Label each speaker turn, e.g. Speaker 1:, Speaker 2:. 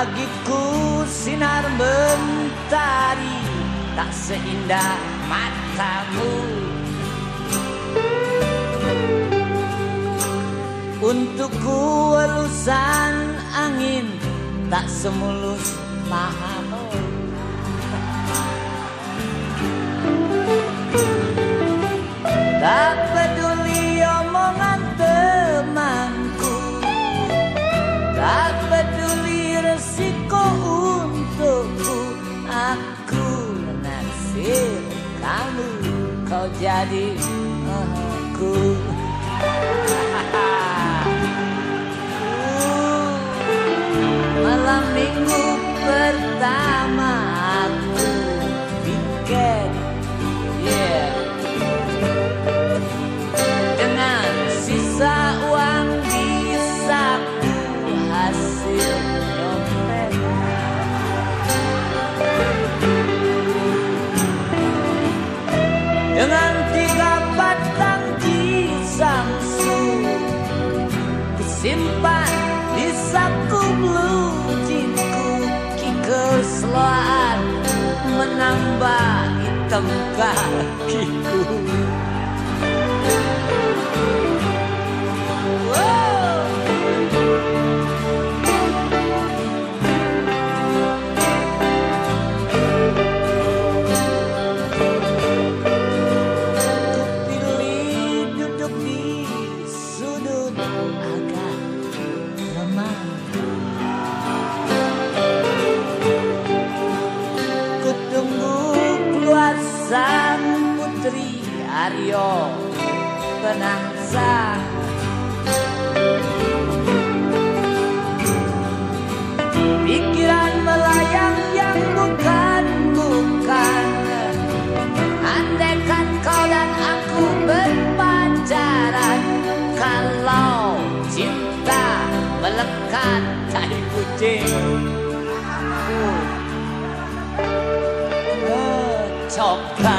Speaker 1: Bagiku sinar mentari tak seindah matamu. Untukku elusan angin tak semulus pahamu. Jadi aku disimpan di saku jeansku kikeselaan menambah hitam kakiku sang putri Aryo. Penangsa Pikiran melayang yang bukan-bukan. Andaikan kau dan aku berpacaran Kalau cinta melekat tai kucing 来。